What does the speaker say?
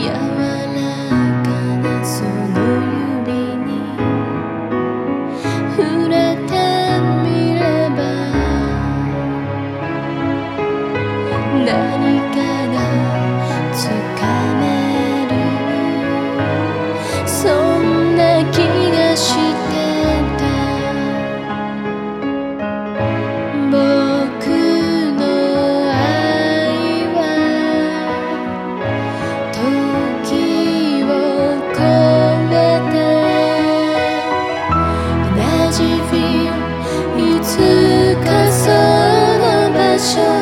E aí 这